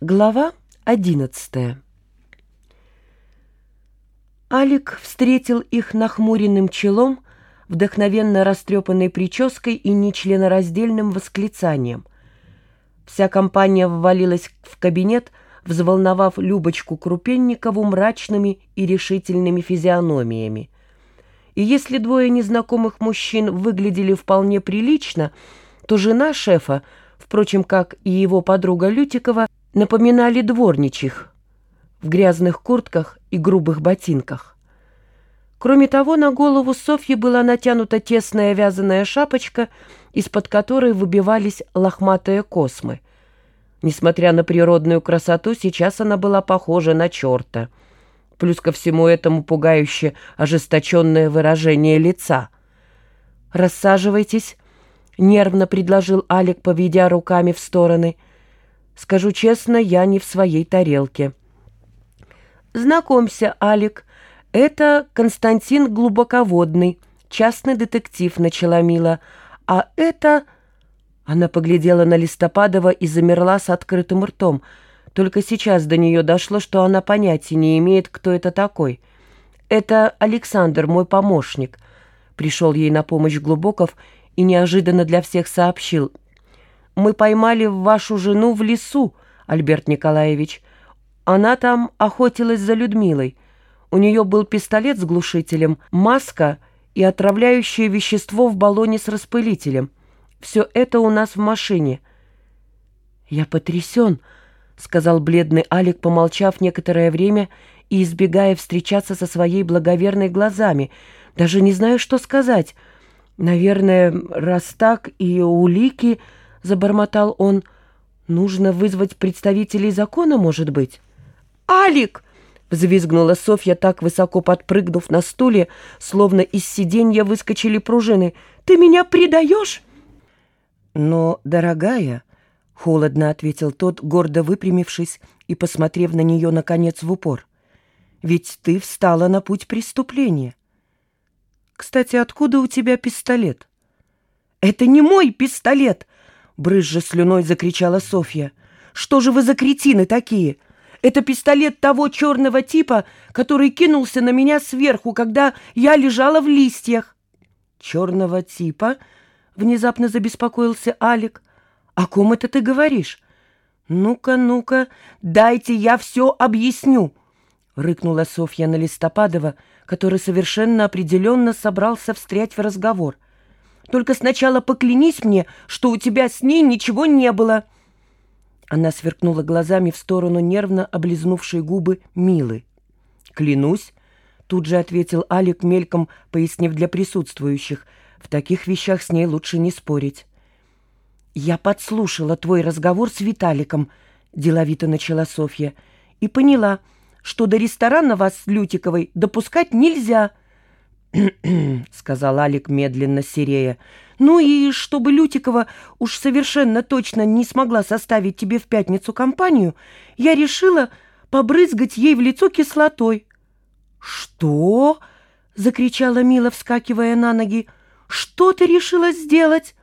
Глава одиннадцатая Алик встретил их нахмуренным челом, вдохновенно растрепанной прической и нечленораздельным восклицанием. Вся компания ввалилась в кабинет, взволновав Любочку Крупенникову мрачными и решительными физиономиями. И если двое незнакомых мужчин выглядели вполне прилично, то жена шефа, впрочем, как и его подруга Лютикова, напоминали дворничих в грязных куртках и грубых ботинках. Кроме того, на голову Софьи была натянута тесная вязаная шапочка, из-под которой выбивались лохматые космы. Несмотря на природную красоту, сейчас она была похожа на черта. Плюс ко всему этому пугающе ожесточенное выражение лица. «Рассаживайтесь», — нервно предложил Алик, поведя руками в стороны — Скажу честно, я не в своей тарелке. Знакомься, Алик, это Константин Глубоководный, частный детектив, начала Мила. А это... Она поглядела на Листопадова и замерла с открытым ртом. Только сейчас до нее дошло, что она понятия не имеет, кто это такой. «Это Александр, мой помощник», — пришел ей на помощь Глубоков и неожиданно для всех сообщил — мы поймали вашу жену в лесу, Альберт Николаевич. Она там охотилась за Людмилой. У нее был пистолет с глушителем, маска и отравляющее вещество в баллоне с распылителем. Все это у нас в машине». «Я потрясен», — сказал бледный Алик, помолчав некоторое время и избегая встречаться со своей благоверной глазами. «Даже не знаю, что сказать. Наверное, раз так и улики...» — забормотал он. «Нужно вызвать представителей закона, может быть?» «Алик!» — взвизгнула Софья, так высоко подпрыгнув на стуле, словно из сиденья выскочили пружины. «Ты меня предаешь?» «Но, дорогая...» — холодно ответил тот, гордо выпрямившись и посмотрев на нее, наконец, в упор. «Ведь ты встала на путь преступления. Кстати, откуда у тебя пистолет?» «Это не мой пистолет!» Брызжа слюной закричала Софья. «Что же вы за кретины такие? Это пистолет того черного типа, который кинулся на меня сверху, когда я лежала в листьях». «Черного типа?» — внезапно забеспокоился Алик. «О ком это ты говоришь?» «Ну-ка, ну-ка, дайте я все объясню!» — рыкнула Софья на Листопадова, который совершенно определенно собрался встрять в разговор — только сначала поклянись мне, что у тебя с ней ничего не было». Она сверкнула глазами в сторону нервно облизнувшей губы Милы. «Клянусь», — тут же ответил Алик мельком, пояснив для присутствующих, «в таких вещах с ней лучше не спорить». «Я подслушала твой разговор с Виталиком», — деловито начала Софья, «и поняла, что до ресторана вас с Лютиковой допускать нельзя». — сказал Алик медленно серея. «Ну и чтобы Лютикова уж совершенно точно не смогла составить тебе в пятницу компанию, я решила побрызгать ей в лицо кислотой». «Что?» — закричала Мила, вскакивая на ноги. «Что ты решила сделать?»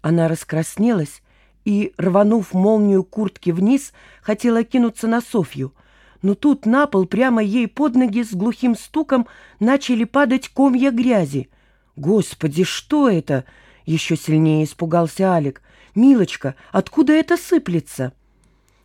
Она раскраснелась и, рванув молнию куртки вниз, хотела кинуться на Софью — но тут на пол прямо ей под ноги с глухим стуком начали падать комья грязи. «Господи, что это?» — еще сильнее испугался Алик. «Милочка, откуда это сыплется?»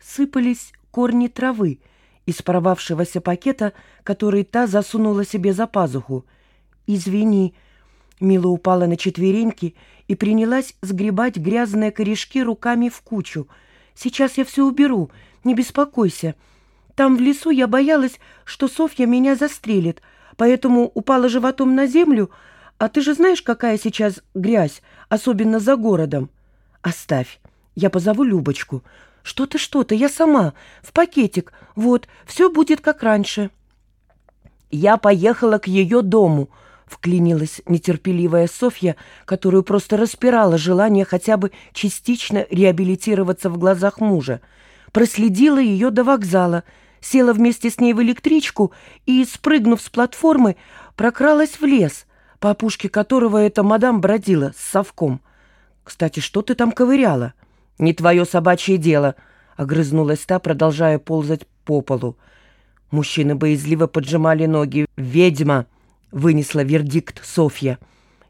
Сыпались корни травы из порвавшегося пакета, который та засунула себе за пазуху. «Извини», Мила упала на четвереньки и принялась сгребать грязные корешки руками в кучу. «Сейчас я все уберу, не беспокойся». Там в лесу я боялась, что Софья меня застрелит, поэтому упала животом на землю, а ты же знаешь, какая сейчас грязь, особенно за городом. Оставь, я позову Любочку. Что-то, что-то, я сама, в пакетик. Вот, все будет как раньше. Я поехала к ее дому, вклинилась нетерпеливая Софья, которую просто распирало желание хотя бы частично реабилитироваться в глазах мужа. Проследила ее до вокзала — села вместе с ней в электричку и, спрыгнув с платформы, прокралась в лес, по опушке которого эта мадам бродила с совком. «Кстати, что ты там ковыряла?» «Не твое собачье дело», — огрызнулась та, продолжая ползать по полу. Мужчины боязливо поджимали ноги. «Ведьма!» — вынесла вердикт Софья.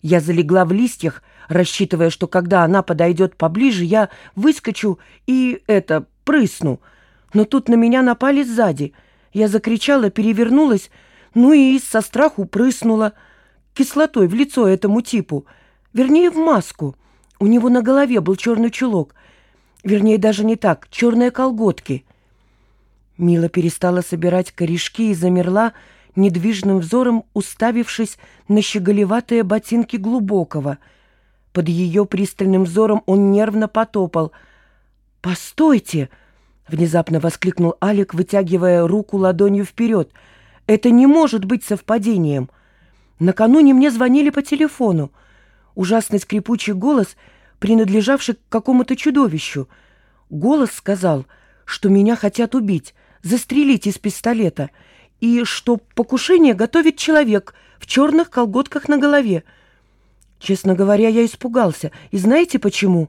Я залегла в листьях, рассчитывая, что когда она подойдет поближе, я выскочу и, это, прысну. Но тут на меня напали сзади. Я закричала, перевернулась, ну и со страху прыснула. Кислотой в лицо этому типу. Вернее, в маску. У него на голове был черный чулок. Вернее, даже не так, черные колготки. Мила перестала собирать корешки и замерла, недвижным взором уставившись на щеголеватые ботинки глубокого. Под ее пристальным взором он нервно потопал. «Постойте!» — внезапно воскликнул Алик, вытягивая руку ладонью вперед. «Это не может быть совпадением. Накануне мне звонили по телефону. Ужасный скрипучий голос, принадлежавший к какому-то чудовищу. Голос сказал, что меня хотят убить, застрелить из пистолета — и что покушение готовит человек в черных колготках на голове. Честно говоря, я испугался. И знаете почему?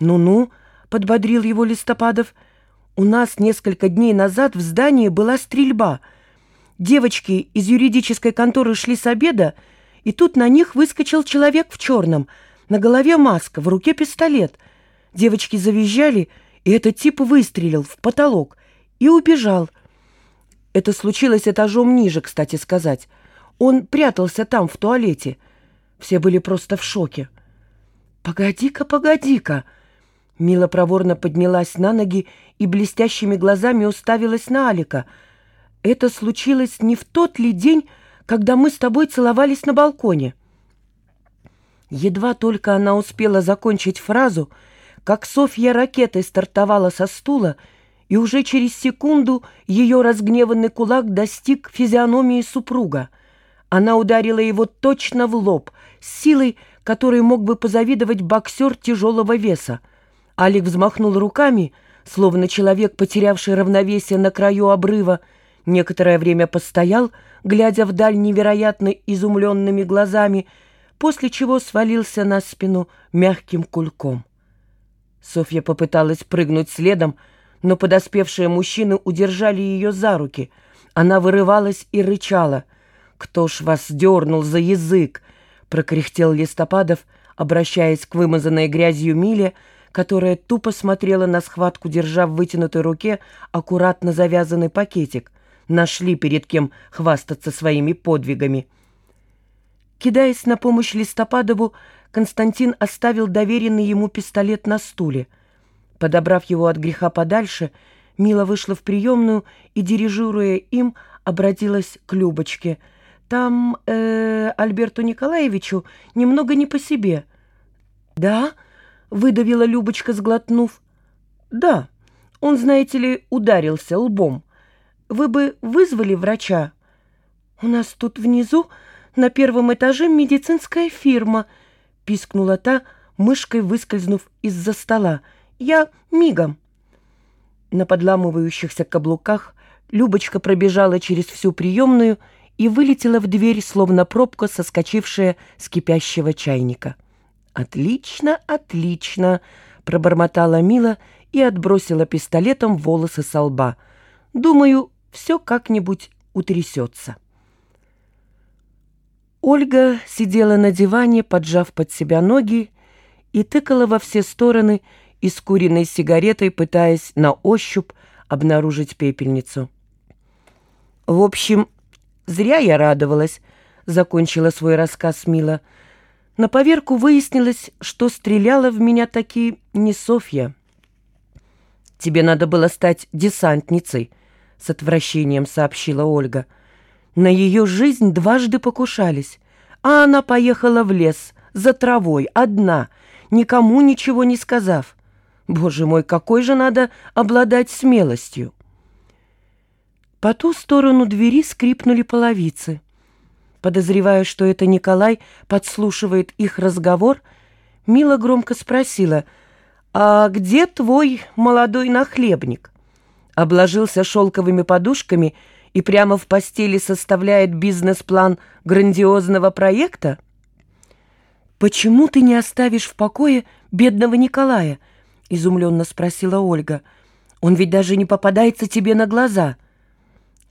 «Ну-ну», — подбодрил его Листопадов, — «у нас несколько дней назад в здании была стрельба. Девочки из юридической конторы шли с обеда, и тут на них выскочил человек в черном, на голове маска, в руке пистолет. Девочки завизжали, и этот тип выстрелил в потолок и убежал». Это случилось этажом ниже, кстати сказать. Он прятался там, в туалете. Все были просто в шоке. «Погоди-ка, погоди-ка!» Мила проворно поднялась на ноги и блестящими глазами уставилась на Алика. «Это случилось не в тот ли день, когда мы с тобой целовались на балконе?» Едва только она успела закончить фразу, как Софья ракетой стартовала со стула и уже через секунду ее разгневанный кулак достиг физиономии супруга. Она ударила его точно в лоб, силой, которой мог бы позавидовать боксер тяжелого веса. Алик взмахнул руками, словно человек, потерявший равновесие на краю обрыва, некоторое время постоял, глядя вдаль невероятно изумленными глазами, после чего свалился на спину мягким кульком. Софья попыталась прыгнуть следом, но подоспевшие мужчины удержали ее за руки. Она вырывалась и рычала. «Кто ж вас дернул за язык?» — прокряхтел Листопадов, обращаясь к вымазанной грязью Миле, которая тупо смотрела на схватку, держа в вытянутой руке аккуратно завязанный пакетик. Нашли перед кем хвастаться своими подвигами. Кидаясь на помощь Листопадову, Константин оставил доверенный ему пистолет на стуле — Подобрав его от греха подальше, Мила вышла в приемную и, дирижируя им, обратилась к Любочке. «Там э, Альберту Николаевичу немного не по себе». «Да?» — выдавила Любочка, сглотнув. «Да. Он, знаете ли, ударился лбом. Вы бы вызвали врача?» «У нас тут внизу на первом этаже медицинская фирма», — пискнула та, мышкой выскользнув из-за стола. Я мигом». На подламывающихся каблуках Любочка пробежала через всю приемную и вылетела в дверь, словно пробка, соскочившая с кипящего чайника. «Отлично, отлично!» — пробормотала Мила и отбросила пистолетом волосы со лба. «Думаю, все как-нибудь утрясется». Ольга сидела на диване, поджав под себя ноги, и тыкала во все стороны и с куриной сигаретой, пытаясь на ощупь обнаружить пепельницу. «В общем, зря я радовалась», — закончила свой рассказ Мила. «На поверку выяснилось, что стреляла в меня таки не Софья». «Тебе надо было стать десантницей», — с отвращением сообщила Ольга. «На ее жизнь дважды покушались, а она поехала в лес за травой, одна, никому ничего не сказав. Боже мой, какой же надо обладать смелостью! По ту сторону двери скрипнули половицы. Подозревая, что это Николай подслушивает их разговор, Мила громко спросила, «А где твой молодой нахлебник?» Обложился шелковыми подушками и прямо в постели составляет бизнес-план грандиозного проекта? «Почему ты не оставишь в покое бедного Николая?» — изумленно спросила Ольга. Он ведь даже не попадается тебе на глаза».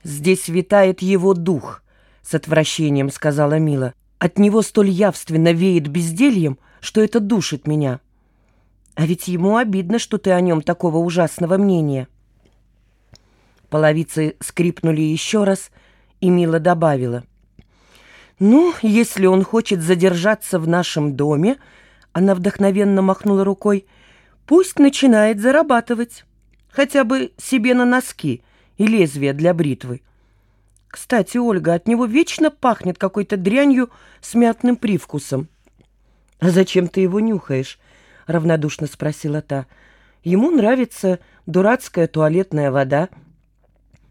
«Здесь витает его дух», — с отвращением сказала Мила. «От него столь явственно веет бездельем, что это душит меня. А ведь ему обидно, что ты о нем такого ужасного мнения». Половицы скрипнули еще раз, и Мила добавила. «Ну, если он хочет задержаться в нашем доме, она вдохновенно махнула рукой, пусть начинает зарабатывать, хотя бы себе на носки и лезвие для бритвы. Кстати, Ольга, от него вечно пахнет какой-то дрянью с мятным привкусом». «А зачем ты его нюхаешь?» — равнодушно спросила та. «Ему нравится дурацкая туалетная вода».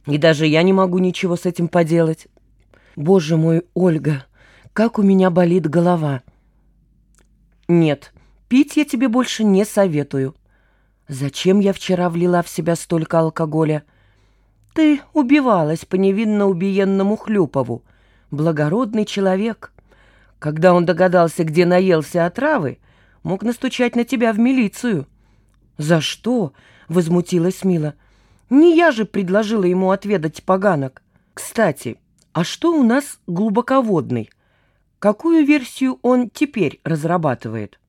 И даже я не могу ничего с этим поделать. Боже мой, Ольга, как у меня болит голова. Нет, пить я тебе больше не советую. Зачем я вчера влила в себя столько алкоголя? Ты убивалась по невинно убиенному Хлюпову. Благородный человек. Когда он догадался, где наелся отравы, мог настучать на тебя в милицию. «За что?» — возмутилась Мила. Не я же предложила ему отведать поганок. Кстати, а что у нас глубоководный? Какую версию он теперь разрабатывает?»